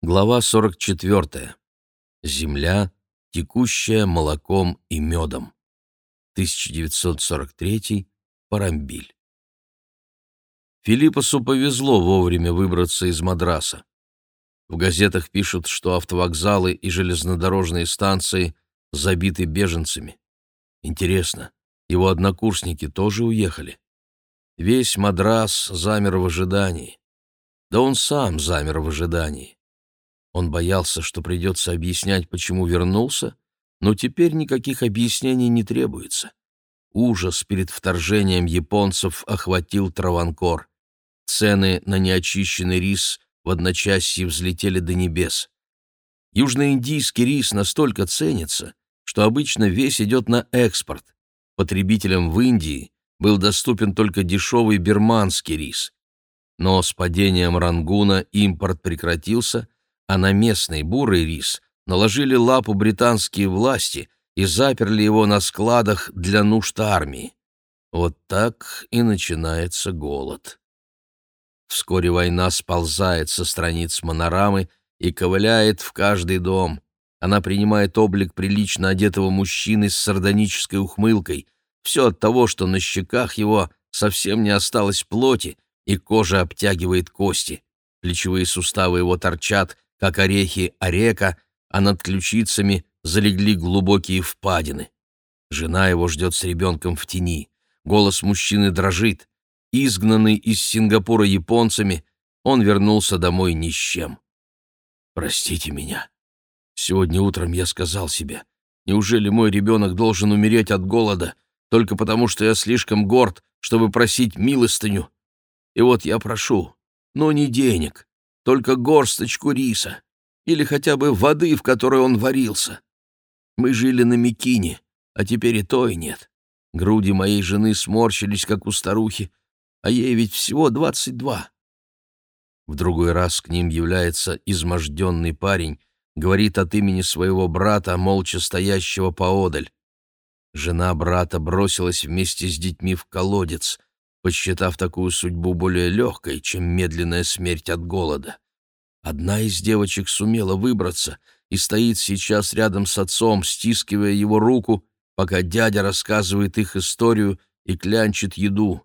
Глава 44. Земля, текущая молоком и медом. 1943. Парамбиль. Филиппосу повезло вовремя выбраться из Мадраса. В газетах пишут, что автовокзалы и железнодорожные станции забиты беженцами. Интересно, его однокурсники тоже уехали? Весь Мадрас замер в ожидании. Да он сам замер в ожидании. Он боялся, что придется объяснять, почему вернулся, но теперь никаких объяснений не требуется. Ужас перед вторжением японцев охватил Траванкор. Цены на неочищенный рис в одночасье взлетели до небес. Южноиндийский рис настолько ценится, что обычно весь идет на экспорт. Потребителям в Индии был доступен только дешевый бирманский рис. Но с падением Рангуна импорт прекратился – а на местный бурый рис наложили лапу британские власти и заперли его на складах для нужд армии. Вот так и начинается голод. Вскоре война сползает со страниц монорамы и ковыляет в каждый дом. Она принимает облик прилично одетого мужчины с сардонической ухмылкой. Все от того, что на щеках его совсем не осталось плоти, и кожа обтягивает кости. Плечевые суставы его торчат, как орехи орека, а над ключицами залегли глубокие впадины. Жена его ждет с ребенком в тени. Голос мужчины дрожит. Изгнанный из Сингапура японцами, он вернулся домой ни с чем. «Простите меня. Сегодня утром я сказал себе, неужели мой ребенок должен умереть от голода, только потому что я слишком горд, чтобы просить милостыню? И вот я прошу, но не денег, только горсточку риса или хотя бы воды, в которой он варился. Мы жили на Микине, а теперь и той нет. Груди моей жены сморщились, как у старухи, а ей ведь всего двадцать два. В другой раз к ним является изможденный парень, говорит от имени своего брата, молча стоящего поодаль. Жена брата бросилась вместе с детьми в колодец, посчитав такую судьбу более легкой, чем медленная смерть от голода. Одна из девочек сумела выбраться и стоит сейчас рядом с отцом, стискивая его руку, пока дядя рассказывает их историю и клянчит еду.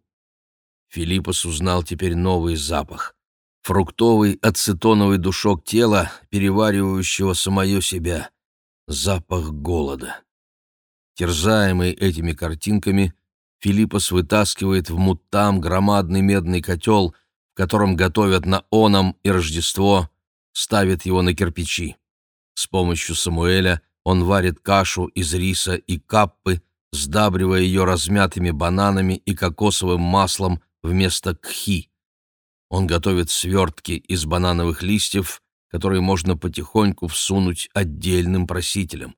Филиппос узнал теперь новый запах. Фруктовый ацетоновый душок тела, переваривающего самое себя. Запах голода. Терзаемый этими картинками, Филиппос вытаскивает в мутам громадный медный котел, в котором готовят на Оном и Рождество, ставит его на кирпичи. С помощью Самуэля он варит кашу из риса и каппы, сдабривая ее размятыми бананами и кокосовым маслом вместо кхи. Он готовит свертки из банановых листьев, которые можно потихоньку всунуть отдельным просителям.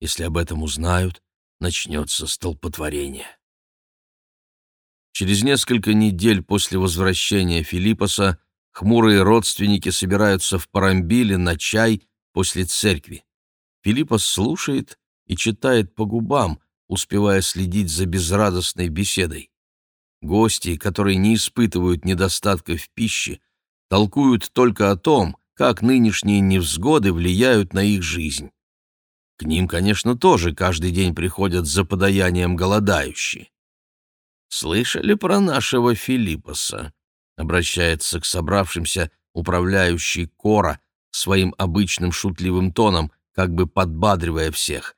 Если об этом узнают, начнется столпотворение. Через несколько недель после возвращения Филиппоса хмурые родственники собираются в Парамбиле на чай после церкви. Филиппос слушает и читает по губам, успевая следить за безрадостной беседой. Гости, которые не испытывают недостатка в пище, толкуют только о том, как нынешние невзгоды влияют на их жизнь. К ним, конечно, тоже каждый день приходят за подаянием голодающие. «Слышали про нашего Филиппоса?» — обращается к собравшимся управляющий Кора своим обычным шутливым тоном, как бы подбадривая всех.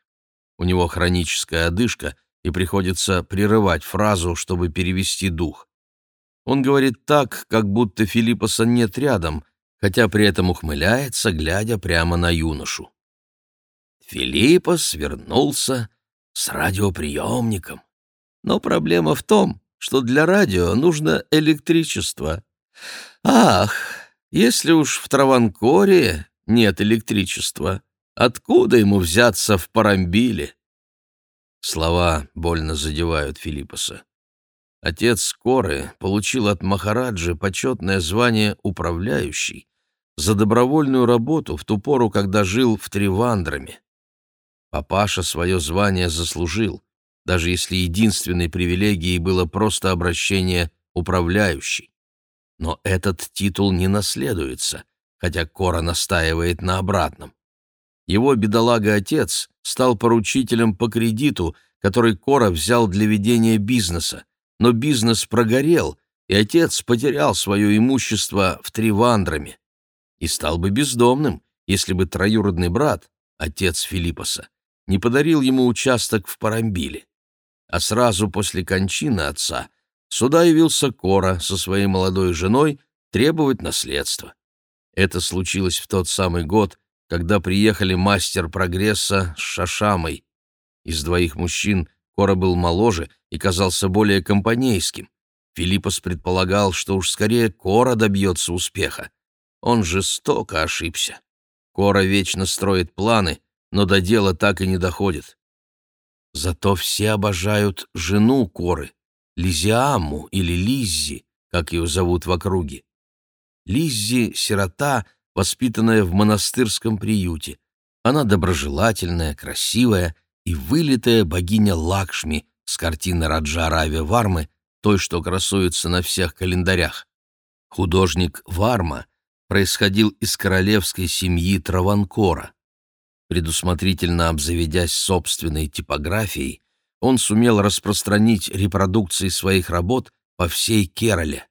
У него хроническая одышка, и приходится прерывать фразу, чтобы перевести дух. Он говорит так, как будто Филиппоса нет рядом, хотя при этом ухмыляется, глядя прямо на юношу. Филиппос вернулся с радиоприемником. Но проблема в том, что для радио нужно электричество. Ах, если уж в Траванкоре нет электричества, откуда ему взяться в Парамбиле? Слова больно задевают Филиппоса. Отец Коры получил от Махараджи почетное звание «управляющий» за добровольную работу в ту пору, когда жил в Тривандраме. Папаша свое звание заслужил, даже если единственной привилегией было просто обращение «управляющий». Но этот титул не наследуется, хотя Кора настаивает на обратном. Его бедолага-отец стал поручителем по кредиту, который Кора взял для ведения бизнеса, но бизнес прогорел, и отец потерял свое имущество в Тривандраме и стал бы бездомным, если бы троюродный брат, отец Филиппоса, не подарил ему участок в Парамбиле. А сразу после кончины отца сюда явился Кора со своей молодой женой требовать наследства. Это случилось в тот самый год, когда приехали мастер прогресса с Шашамой. Из двоих мужчин Кора был моложе и казался более компанейским. Филиппос предполагал, что уж скорее Кора добьется успеха. Он жестоко ошибся. Кора вечно строит планы, но до дела так и не доходит. Зато все обожают жену Коры, Лизиаму или Лиззи, как ее зовут в округе. Лиззи — сирота, воспитанная в монастырском приюте. Она доброжелательная, красивая и вылитая богиня Лакшми с картины Раджа Рави Вармы, той, что красуется на всех календарях. Художник Варма происходил из королевской семьи Траванкора. Предусмотрительно обзаведясь собственной типографией, он сумел распространить репродукции своих работ по всей Керале.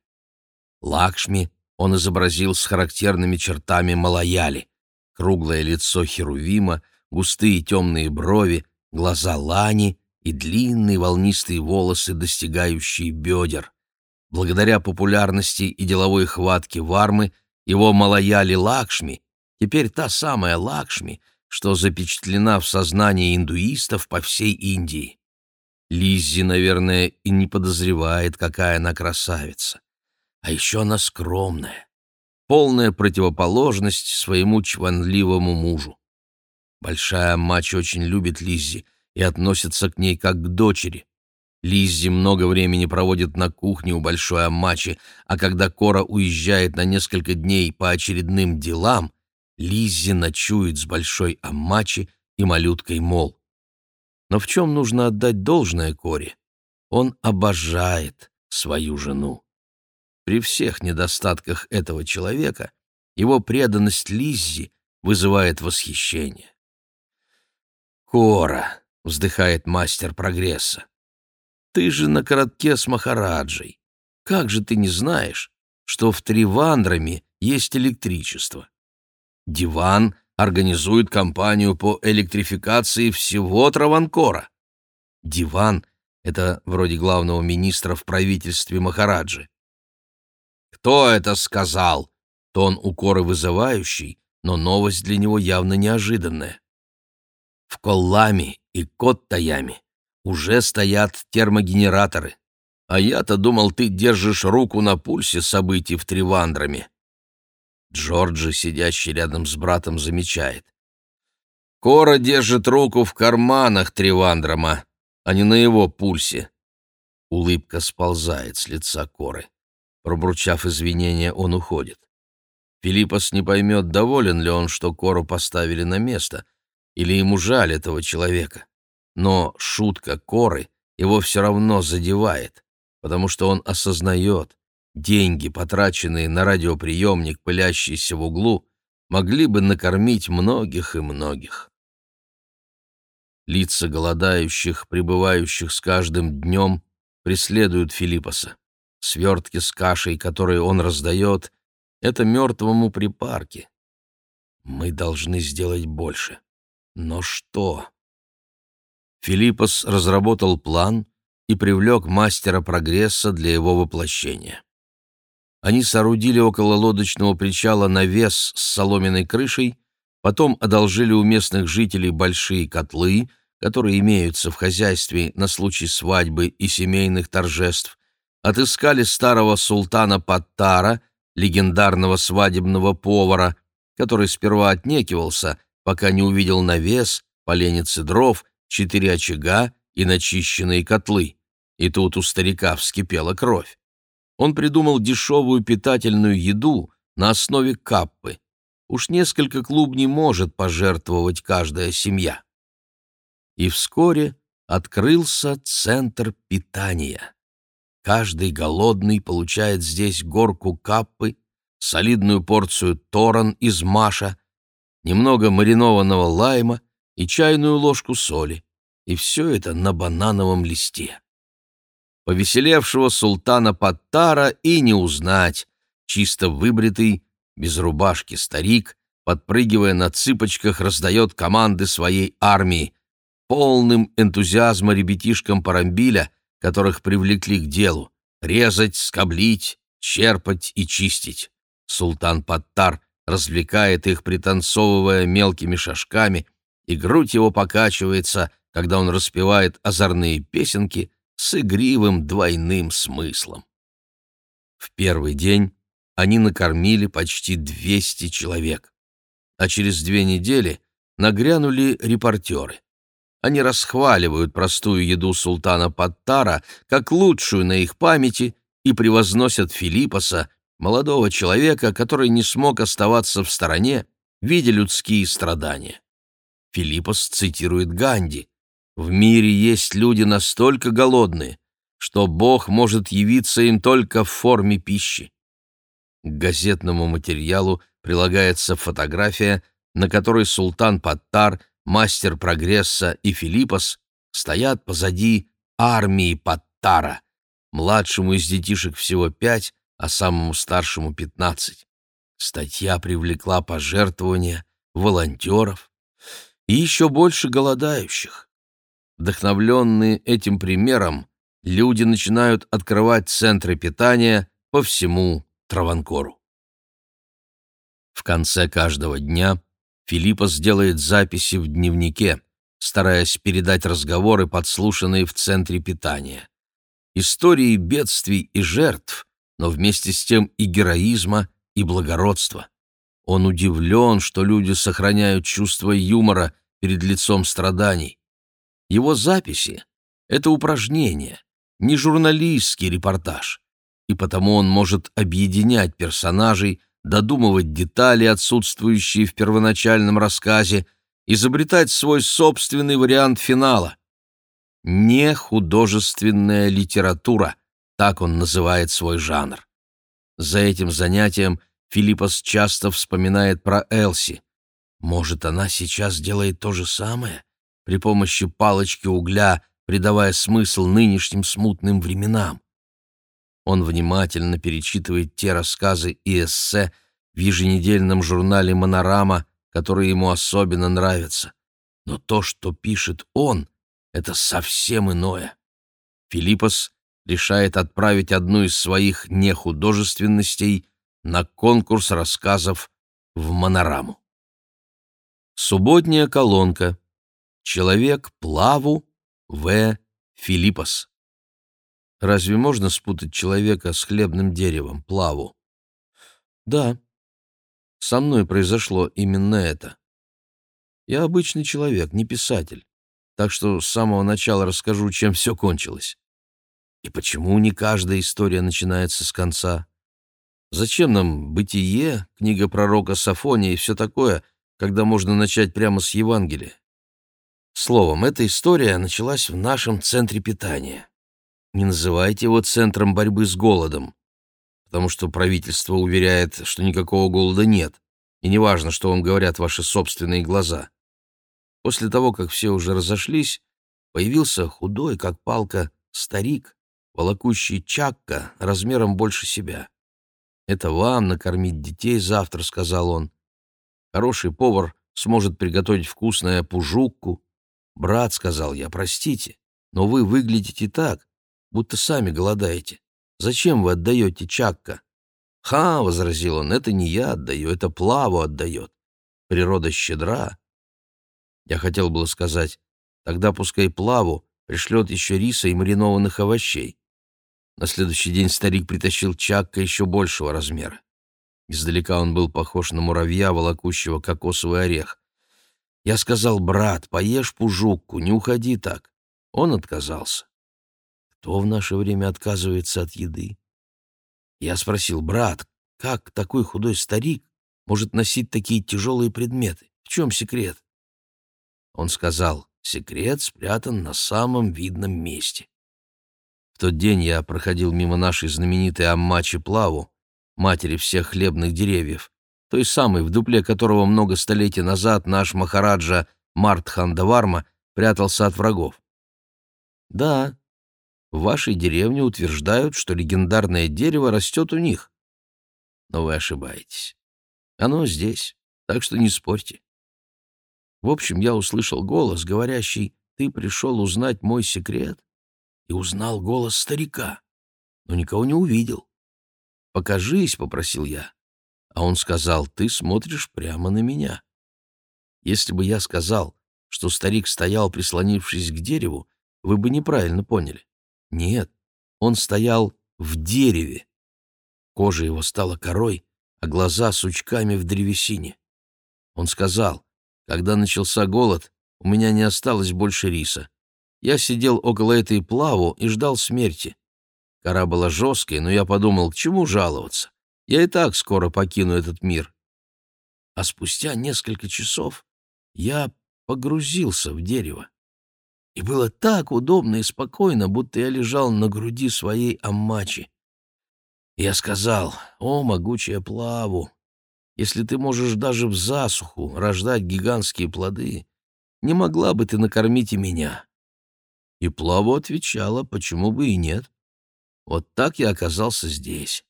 Лакшми он изобразил с характерными чертами малаяли, круглое лицо Херувима, густые темные брови, глаза лани и длинные волнистые волосы, достигающие бедер. Благодаря популярности и деловой хватке Вармы – его Малаяли Лакшми, теперь та самая Лакшми, что запечатлена в сознании индуистов по всей Индии. Лиззи, наверное, и не подозревает, какая она красавица. А еще она скромная, полная противоположность своему чванливому мужу. Большая мать очень любит Лиззи и относится к ней как к дочери. Лиззи много времени проводит на кухне у Большой Аммачи, а когда Кора уезжает на несколько дней по очередным делам, Лиззи ночует с Большой Аммачи и малюткой Мол. Но в чем нужно отдать должное Коре? Он обожает свою жену. При всех недостатках этого человека его преданность Лиззи вызывает восхищение. «Кора», — вздыхает мастер прогресса, ты же на коротке с Махараджей. Как же ты не знаешь, что в Тривандраме есть электричество? Диван организует кампанию по электрификации всего Траванкора. Диван — это вроде главного министра в правительстве Махараджи. «Кто это сказал?» Тон укора вызывающий, но новость для него явно неожиданная. В Колламе и Коттаяме уже стоят термогенераторы. А я-то думал, ты держишь руку на пульсе событий в Тривандраме. Джорджи, сидящий рядом с братом, замечает. Кора держит руку в карманах Тривандрама, а не на его пульсе. Улыбка сползает с лица Коры. Пробурчав извинения, он уходит. Филиппос не поймет, доволен ли он, что Кору поставили на место, или ему жаль этого человека но шутка Коры его все равно задевает, потому что он осознает, деньги, потраченные на радиоприемник, пылящийся в углу, могли бы накормить многих и многих. Лица голодающих, пребывающих с каждым днем, преследуют Филиппоса. Свертки с кашей, которые он раздает, — это мертвому припарки. Мы должны сделать больше. Но что? Филиппос разработал план и привлек мастера прогресса для его воплощения. Они соорудили около лодочного причала навес с соломенной крышей, потом одолжили у местных жителей большие котлы, которые имеются в хозяйстве на случай свадьбы и семейных торжеств, отыскали старого султана Паттара, легендарного свадебного повара, который сперва отнекивался, пока не увидел навес, поленницы дров четыре очага и начищенные котлы. И тут у старика вскипела кровь. Он придумал дешевую питательную еду на основе каппы. Уж несколько клубней может пожертвовать каждая семья. И вскоре открылся центр питания. Каждый голодный получает здесь горку каппы, солидную порцию торан из маша, немного маринованного лайма и чайную ложку соли. И все это на банановом листе. Повеселевшего султана Паттара и не узнать, чисто выбритый, без рубашки старик, подпрыгивая на цыпочках, раздает команды своей армии, полным энтузиазма ребятишкам Парамбиля, которых привлекли к делу, резать, скоблить, черпать и чистить. Султан Паттар развлекает их, пританцовывая мелкими шажками, и грудь его покачивается, когда он распевает озорные песенки с игривым двойным смыслом. В первый день они накормили почти 200 человек, а через две недели нагрянули репортеры. Они расхваливают простую еду султана Паттара как лучшую на их памяти и превозносят Филиппоса, молодого человека, который не смог оставаться в стороне, видя людские страдания. Филиппос цитирует Ганди. «В мире есть люди настолько голодные, что Бог может явиться им только в форме пищи». К газетному материалу прилагается фотография, на которой султан Паттар, мастер прогресса и Филиппос стоят позади армии Паттара. Младшему из детишек всего пять, а самому старшему пятнадцать. Статья привлекла пожертвования, волонтеров и еще больше голодающих. Вдохновленные этим примером, люди начинают открывать центры питания по всему Траванкору. В конце каждого дня Филиппос сделает записи в дневнике, стараясь передать разговоры, подслушанные в центре питания. Истории бедствий и жертв, но вместе с тем и героизма, и благородства. Он удивлен, что люди сохраняют чувство юмора перед лицом страданий. Его записи — это упражнение, не журналистский репортаж, и потому он может объединять персонажей, додумывать детали, отсутствующие в первоначальном рассказе, изобретать свой собственный вариант финала. Не художественная литература — так он называет свой жанр. За этим занятием Филиппос часто вспоминает про Элси. Может, она сейчас делает то же самое, при помощи палочки угля, придавая смысл нынешним смутным временам. Он внимательно перечитывает те рассказы и эссе в еженедельном журнале «Монорама», которые ему особенно нравятся. Но то, что пишет он, — это совсем иное. Филиппос решает отправить одну из своих нехудожественностей на конкурс рассказов в Монораму. Субботняя колонка. Человек Плаву В. Филиппос. Разве можно спутать человека с хлебным деревом, Плаву? Да, со мной произошло именно это. Я обычный человек, не писатель, так что с самого начала расскажу, чем все кончилось. И почему не каждая история начинается с конца? Зачем нам «Бытие», книга пророка Сафония и все такое, когда можно начать прямо с Евангелия? Словом, эта история началась в нашем центре питания. Не называйте его центром борьбы с голодом, потому что правительство уверяет, что никакого голода нет, и неважно, что вам говорят ваши собственные глаза. После того, как все уже разошлись, появился худой, как палка, старик, волокущий чакка размером больше себя. «Это вам накормить детей завтра», — сказал он. «Хороший повар сможет приготовить вкусное пужукку». «Брат», — сказал я, — «простите, но вы выглядите так, будто сами голодаете. Зачем вы отдаете чакка?» «Ха», — возразил он, — «это не я отдаю, это плаву отдает. Природа щедра». Я хотел было сказать, тогда пускай плаву пришлет еще риса и маринованных овощей. На следующий день старик притащил чакка еще большего размера. Издалека он был похож на муравья, волокущего кокосовый орех. Я сказал, брат, поешь пужукку, не уходи так. Он отказался. Кто в наше время отказывается от еды? Я спросил, брат, как такой худой старик может носить такие тяжелые предметы? В чем секрет? Он сказал, секрет спрятан на самом видном месте. В тот день я проходил мимо нашей знаменитой Аммачи Плаву матери всех хлебных деревьев, той самой, в дупле которого много столетий назад наш Махараджа Мартхандаварма прятался от врагов. Да, в вашей деревне утверждают, что легендарное дерево растет у них. Но вы ошибаетесь. Оно здесь, так что не спорьте. В общем, я услышал голос, говорящий «Ты пришел узнать мой секрет?» и узнал голос старика, но никого не увидел. «Покажись», — попросил я. А он сказал, «Ты смотришь прямо на меня». Если бы я сказал, что старик стоял, прислонившись к дереву, вы бы неправильно поняли. Нет, он стоял в дереве. Кожа его стала корой, а глаза сучками в древесине. Он сказал, когда начался голод, у меня не осталось больше риса. Я сидел около этой плаву и ждал смерти. Кора была жесткой, но я подумал, к чему жаловаться? Я и так скоро покину этот мир. А спустя несколько часов я погрузился в дерево. И было так удобно и спокойно, будто я лежал на груди своей аммачи. Я сказал, «О, могучая плаву, если ты можешь даже в засуху рождать гигантские плоды, не могла бы ты накормить и меня?» И плаву отвечала, почему бы и нет. Вот так я оказался здесь.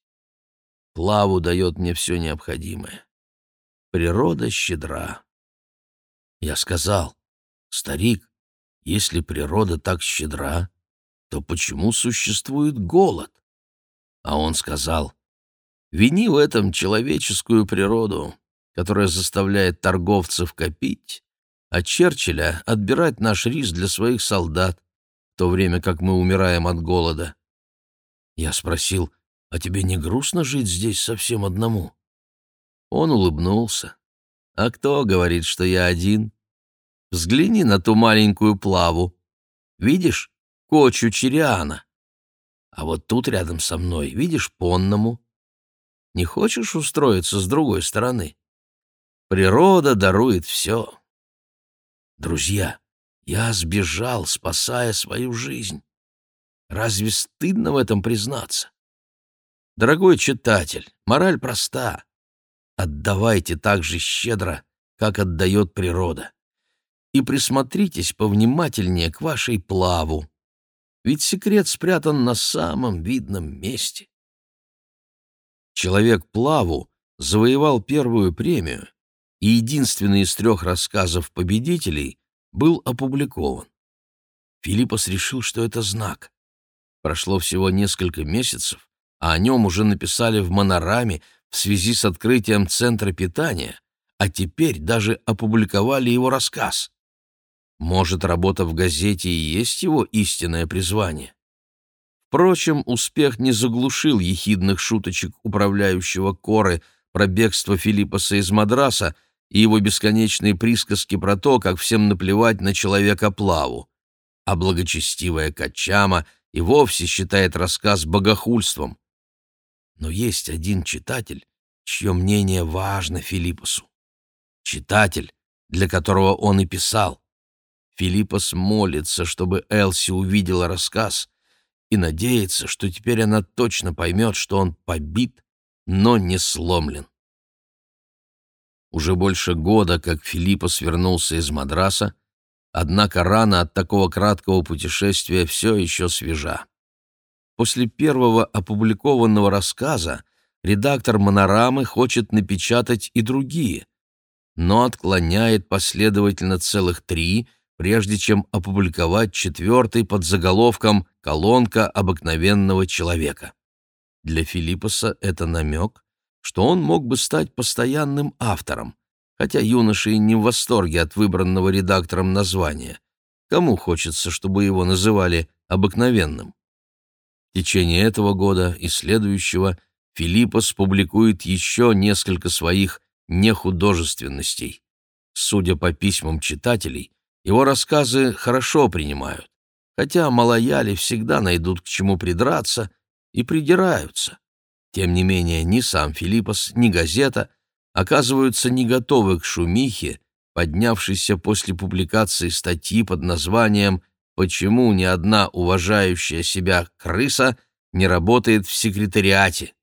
Плаву дает мне все необходимое. Природа щедра. Я сказал, старик, если природа так щедра, то почему существует голод? А он сказал, вини в этом человеческую природу, которая заставляет торговцев копить, а Черчилля отбирать наш рис для своих солдат, в то время как мы умираем от голода. Я спросил, а тебе не грустно жить здесь совсем одному? Он улыбнулся. А кто говорит, что я один? Взгляни на ту маленькую плаву. Видишь, кочу Чириана. А вот тут рядом со мной, видишь, Понному. Не хочешь устроиться с другой стороны? Природа дарует все. Друзья, я сбежал, спасая свою жизнь. Разве стыдно в этом признаться? Дорогой читатель, мораль проста. Отдавайте так же щедро, как отдает природа. И присмотритесь повнимательнее к вашей плаву, ведь секрет спрятан на самом видном месте. Человек-плаву завоевал первую премию, и единственный из трех рассказов победителей был опубликован. Филиппос решил, что это знак. Прошло всего несколько месяцев, а о нем уже написали в «Монораме» в связи с открытием Центра питания, а теперь даже опубликовали его рассказ. Может, работа в газете и есть его истинное призвание? Впрочем, успех не заглушил ехидных шуточек управляющего Коры про бегство Филиппаса из Мадраса и его бесконечные присказки про то, как всем наплевать на человека-плаву. А благочестивая Качама и вовсе считает рассказ богохульством. Но есть один читатель, чье мнение важно Филиппосу. Читатель, для которого он и писал. Филиппос молится, чтобы Элси увидела рассказ, и надеется, что теперь она точно поймет, что он побит, но не сломлен. Уже больше года, как Филиппос вернулся из Мадраса, однако рана от такого краткого путешествия все еще свежа. После первого опубликованного рассказа редактор «Монорамы» хочет напечатать и другие, но отклоняет последовательно целых три, прежде чем опубликовать четвертый под заголовком «Колонка обыкновенного человека». Для Филиппоса это намек, что он мог бы стать постоянным автором, хотя юноша и не в восторге от выбранного редактором названия. Кому хочется, чтобы его называли обыкновенным? В течение этого года и следующего Филиппос публикует еще несколько своих нехудожественностей. Судя по письмам читателей, его рассказы хорошо принимают, хотя малояли всегда найдут к чему придраться и придираются. Тем не менее, ни сам Филиппос, ни газета оказываются не готовы к шумихе, поднявшейся после публикации статьи под названием «Почему ни одна уважающая себя крыса не работает в секретариате?»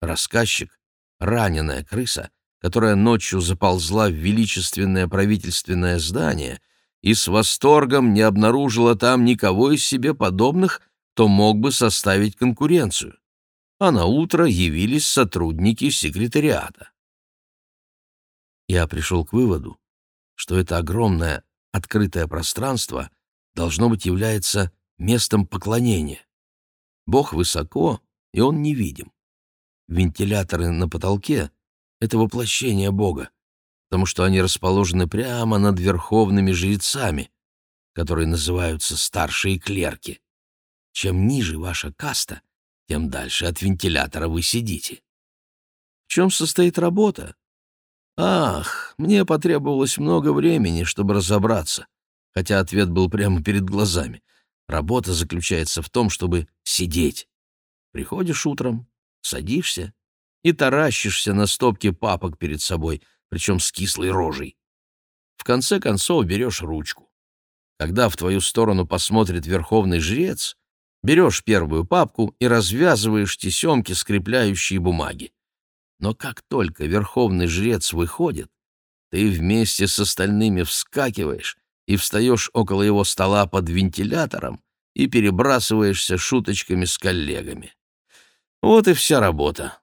Рассказчик — раненая крыса, которая ночью заползла в величественное правительственное здание и с восторгом не обнаружила там никого из себе подобных, кто мог бы составить конкуренцию. А на утро явились сотрудники секретариата. Я пришел к выводу, что это огромное открытое пространство должно быть является местом поклонения. Бог высоко, и он невидим. Вентиляторы на потолке — это воплощение Бога, потому что они расположены прямо над верховными жрецами, которые называются старшие клерки. Чем ниже ваша каста, тем дальше от вентилятора вы сидите. В чем состоит работа? Ах, мне потребовалось много времени, чтобы разобраться, хотя ответ был прямо перед глазами. Работа заключается в том, чтобы сидеть. Приходишь утром, садишься и таращишься на стопке папок перед собой, причем с кислой рожей. В конце концов берешь ручку. Когда в твою сторону посмотрит верховный жрец, берешь первую папку и развязываешь тесемки, скрепляющие бумаги. Но как только верховный жрец выходит, ты вместе с остальными вскакиваешь и встаешь около его стола под вентилятором и перебрасываешься шуточками с коллегами. Вот и вся работа.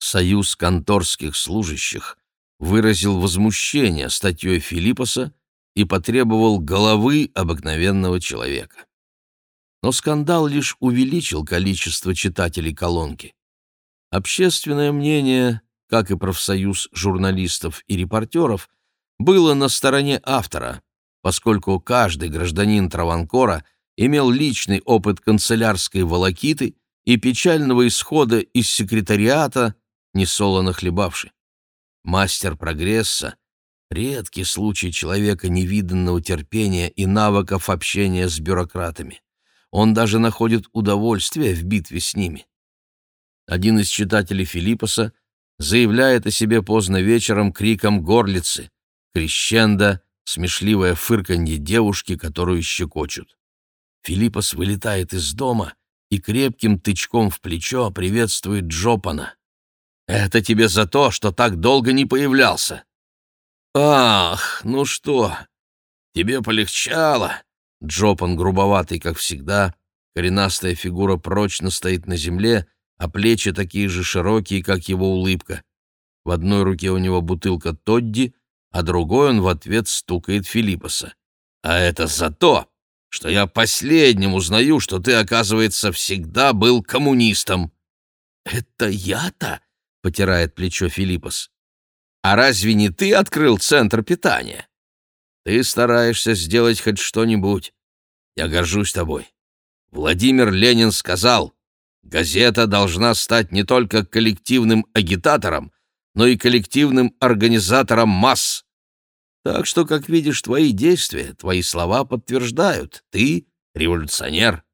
Союз конторских служащих выразил возмущение статьей Филиппоса и потребовал головы обыкновенного человека. Но скандал лишь увеличил количество читателей колонки. Общественное мнение, как и профсоюз журналистов и репортеров, было на стороне автора, поскольку каждый гражданин Траванкора имел личный опыт канцелярской волокиты и печального исхода из секретариата, несолоно хлебавший. Мастер прогресса — редкий случай человека невиданного терпения и навыков общения с бюрократами. Он даже находит удовольствие в битве с ними. Один из читателей Филиппоса заявляет о себе поздно вечером криком горлицы — крещендо, смешливое фырканье девушки, которую щекочут. Филиппос вылетает из дома и крепким тычком в плечо приветствует Джопана. «Это тебе за то, что так долго не появлялся!» «Ах, ну что, тебе полегчало!» Джопан грубоватый, как всегда, коренастая фигура прочно стоит на земле, а плечи такие же широкие, как его улыбка. В одной руке у него бутылка Тодди, а другой он в ответ стукает Филиппоса. «А это за то, что я последним узнаю, что ты, оказывается, всегда был коммунистом». «Это я-то?» — потирает плечо Филиппос. «А разве не ты открыл центр питания? Ты стараешься сделать хоть что-нибудь. Я горжусь тобой. Владимир Ленин сказал, газета должна стать не только коллективным агитатором, но и коллективным организатором масс. Так что, как видишь, твои действия, твои слова подтверждают. Ты революционер.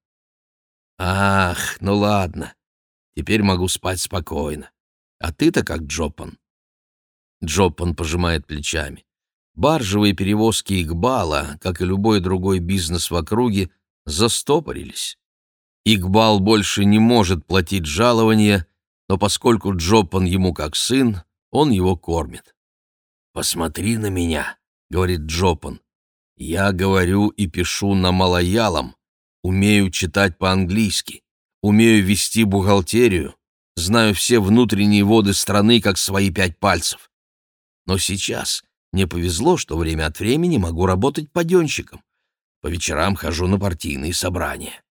Ах, ну ладно. Теперь могу спать спокойно. А ты-то как Джопан? Джопан пожимает плечами. Баржевые перевозки Игбала, как и любой другой бизнес в округе, застопорились. Игбал больше не может платить жалования, но поскольку Джопан ему как сын, он его кормит. «Посмотри на меня», — говорит Джопан. «Я говорю и пишу на малоялом, умею читать по-английски, умею вести бухгалтерию, знаю все внутренние воды страны, как свои пять пальцев. Но сейчас мне повезло, что время от времени могу работать паденщиком. По вечерам хожу на партийные собрания.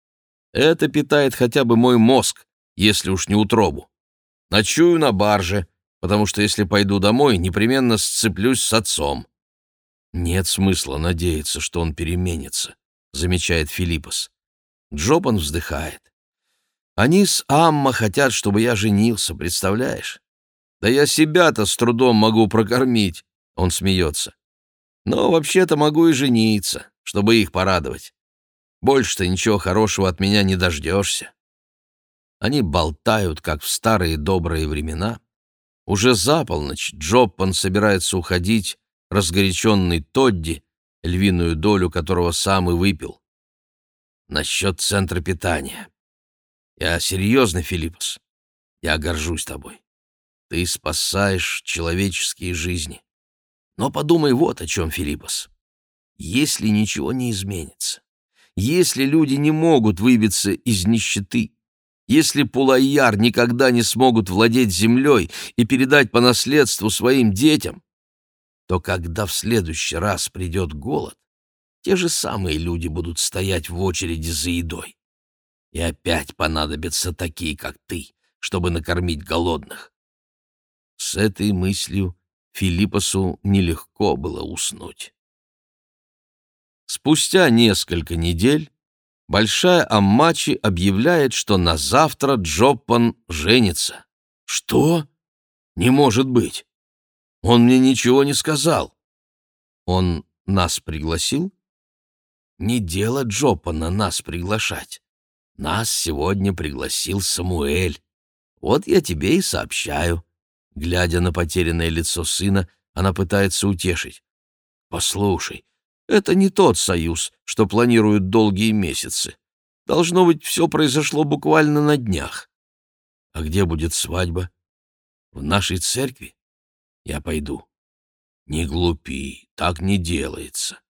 Это питает хотя бы мой мозг, если уж не утробу. Ночую на барже, потому что если пойду домой, непременно сцеплюсь с отцом. Нет смысла надеяться, что он переменится, замечает Филиппос. Джопан вздыхает. Они с Амма хотят, чтобы я женился, представляешь? Да я себя-то с трудом могу прокормить, он смеется. Но вообще-то могу и жениться, чтобы их порадовать. Больше-то ничего хорошего от меня не дождешься. Они болтают, как в старые добрые времена, уже за полночь Джоппан собирается уходить, разгоряченный Тодди, львиную долю которого сам и выпил. Насчет центра питания. Я серьезно, Филиппос. Я горжусь тобой. Ты спасаешь человеческие жизни. Но подумай вот о чем, Филиппос. Если ничего не изменится, если люди не могут выбиться из нищеты, если Пулайяр никогда не смогут владеть землей и передать по наследству своим детям, то когда в следующий раз придет голод, те же самые люди будут стоять в очереди за едой. И опять понадобятся такие, как ты, чтобы накормить голодных. С этой мыслью Филиппосу нелегко было уснуть. Спустя несколько недель Большая Аммачи объявляет, что на завтра Джоппан женится. Что? Не может быть. Он мне ничего не сказал. Он нас пригласил? Не дело Джоппана нас приглашать. Нас сегодня пригласил Самуэль. Вот я тебе и сообщаю. Глядя на потерянное лицо сына, она пытается утешить. Послушай, это не тот союз, что планируют долгие месяцы. Должно быть, все произошло буквально на днях. А где будет свадьба? В нашей церкви? Я пойду. Не глупи, так не делается.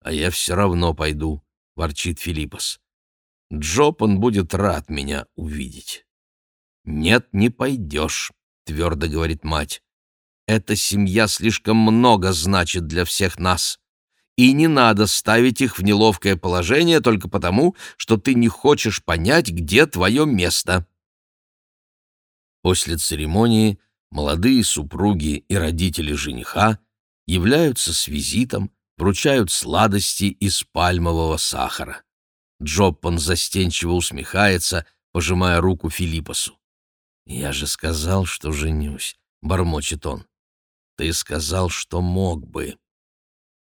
А я все равно пойду, — ворчит Филиппос. Джоп он будет рад меня увидеть. Нет, не пойдешь, — твердо говорит мать. Эта семья слишком много значит для всех нас и не надо ставить их в неловкое положение только потому, что ты не хочешь понять, где твое место. После церемонии молодые супруги и родители жениха являются с визитом, вручают сладости из пальмового сахара. Джоппан застенчиво усмехается, пожимая руку Филиппосу. «Я же сказал, что женюсь», — бормочет он. «Ты сказал, что мог бы».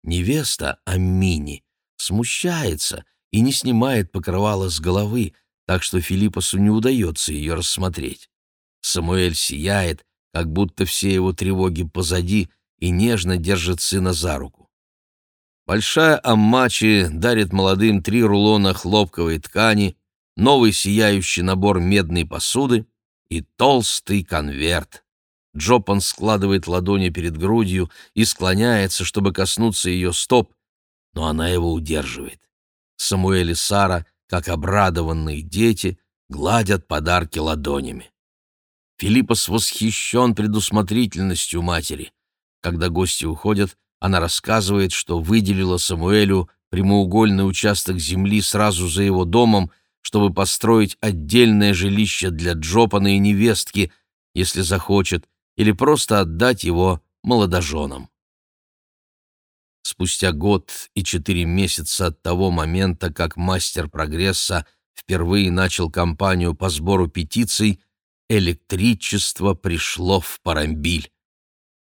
Невеста Амини смущается и не снимает покрывала с головы, так что Филиппосу не удается ее рассмотреть. Самуэль сияет, как будто все его тревоги позади, и нежно держит сына за руку. Большая Аммачи дарит молодым три рулона хлопковой ткани, новый сияющий набор медной посуды и толстый конверт. Джопан складывает ладони перед грудью и склоняется, чтобы коснуться ее стоп, но она его удерживает. Самуэль и Сара, как обрадованные дети, гладят подарки ладонями. Филиппос восхищен предусмотрительностью матери. Когда гости уходят, она рассказывает, что выделила Самуэлю прямоугольный участок земли сразу за его домом, чтобы построить отдельное жилище для Джопана и невестки, если захочет, или просто отдать его молодоженам. Спустя год и четыре месяца от того момента, как мастер прогресса впервые начал кампанию по сбору петиций, электричество пришло в Парамбиль.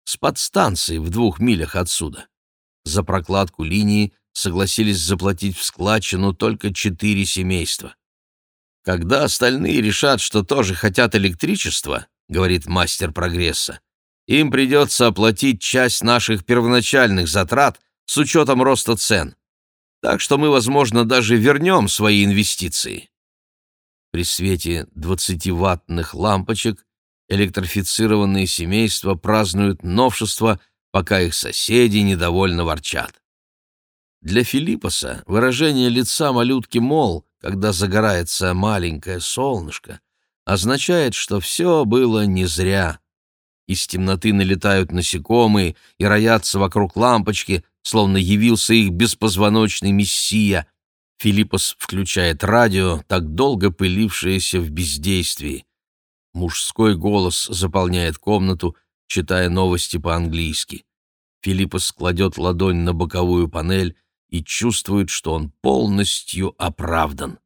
С подстанции в двух милях отсюда. За прокладку линии согласились заплатить в складчину только четыре семейства. Когда остальные решат, что тоже хотят электричества, говорит мастер прогресса, им придется оплатить часть наших первоначальных затрат с учетом роста цен. Так что мы, возможно, даже вернем свои инвестиции. При свете 20-ваттных лампочек электрифицированные семейства празднуют новшество, пока их соседи недовольно ворчат. Для Филиппоса выражение лица малютки Мол, когда загорается маленькое солнышко, означает, что все было не зря. Из темноты налетают насекомые и роятся вокруг лампочки, словно явился их беспозвоночный мессия. Филиппос включает радио, так долго пылившееся в бездействии. Мужской голос заполняет комнату, читая новости по-английски. Филиппос кладет ладонь на боковую панель и чувствует, что он полностью оправдан.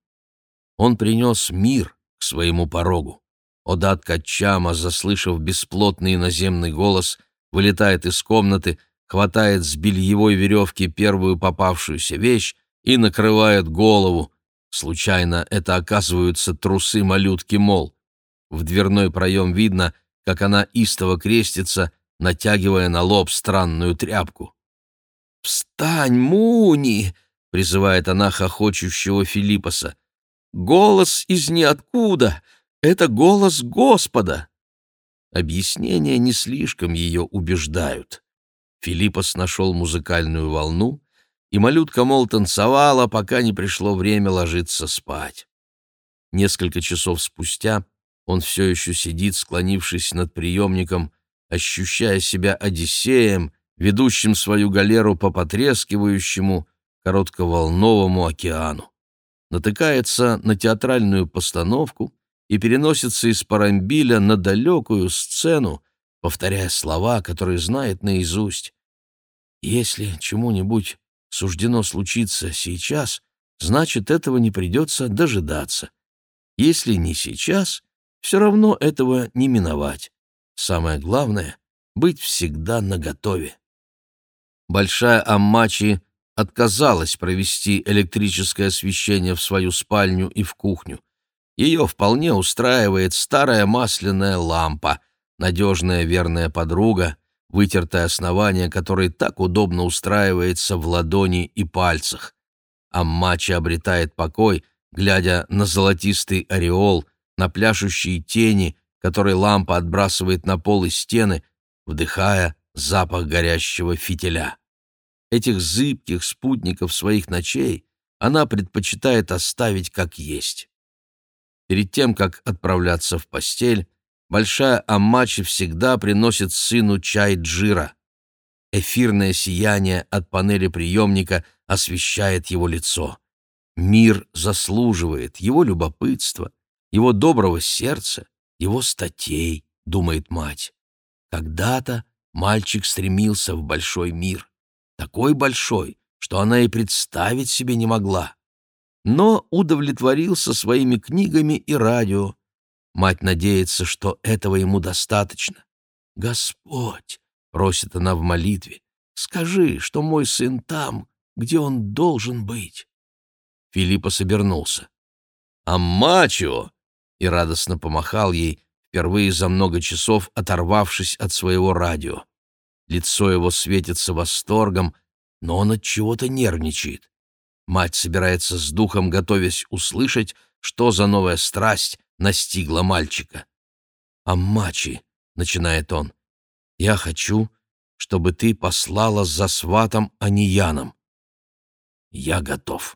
Он принес мир, своему порогу. Одат Качама, заслышав бесплотный наземный голос, вылетает из комнаты, хватает с бельевой веревки первую попавшуюся вещь и накрывает голову. Случайно это оказываются трусы малютки Мол. В дверной проем видно, как она истово крестится, натягивая на лоб странную тряпку. «Встань, Муни!» — призывает она хохочущего Филиппоса. Голос из ниоткуда. Это голос Господа!» Объяснения не слишком ее убеждают. Филиппос нашел музыкальную волну, и малютка Мол танцевала, пока не пришло время ложиться спать. Несколько часов спустя он все еще сидит, склонившись над приемником, ощущая себя Одиссеем, ведущим свою галеру по потрескивающему, коротковолновому океану. Натыкается на театральную постановку и переносится из Парамбиля на далекую сцену, повторяя слова, которые знает наизусть. Если чему-нибудь суждено случиться сейчас, значит, этого не придется дожидаться. Если не сейчас, все равно этого не миновать. Самое главное — быть всегда наготове. Большая Аммачи отказалась провести электрическое освещение в свою спальню и в кухню. Ее вполне устраивает старая масляная лампа, надежная верная подруга, вытертое основание которой так удобно устраивается в ладони и пальцах. Аммачи обретает покой, глядя на золотистый ореол, на пляшущие тени, которые лампа отбрасывает на пол и стены, вдыхая запах горящего фитиля. Этих зыбких спутников своих ночей она предпочитает оставить как есть. Перед тем, как отправляться в постель, большая Аммачи всегда приносит сыну чай джира. Эфирное сияние от панели приемника освещает его лицо. Мир заслуживает его любопытства, его доброго сердца, его статей, думает мать. Когда-то мальчик стремился в большой мир, такой большой, что она и представить себе не могла. Но удовлетворился своими книгами и радио. Мать надеется, что этого ему достаточно. «Господь!» — просит она в молитве. «Скажи, что мой сын там, где он должен быть». Филиппа собернулся. «Аммачо!» и радостно помахал ей, впервые за много часов оторвавшись от своего радио. Лицо его светится восторгом, но он от чего-то нервничает. Мать собирается с духом, готовясь услышать, что за новая страсть настигла мальчика. «Аммачи», — начинает он, — «я хочу, чтобы ты послала за сватом Анияном». «Я готов».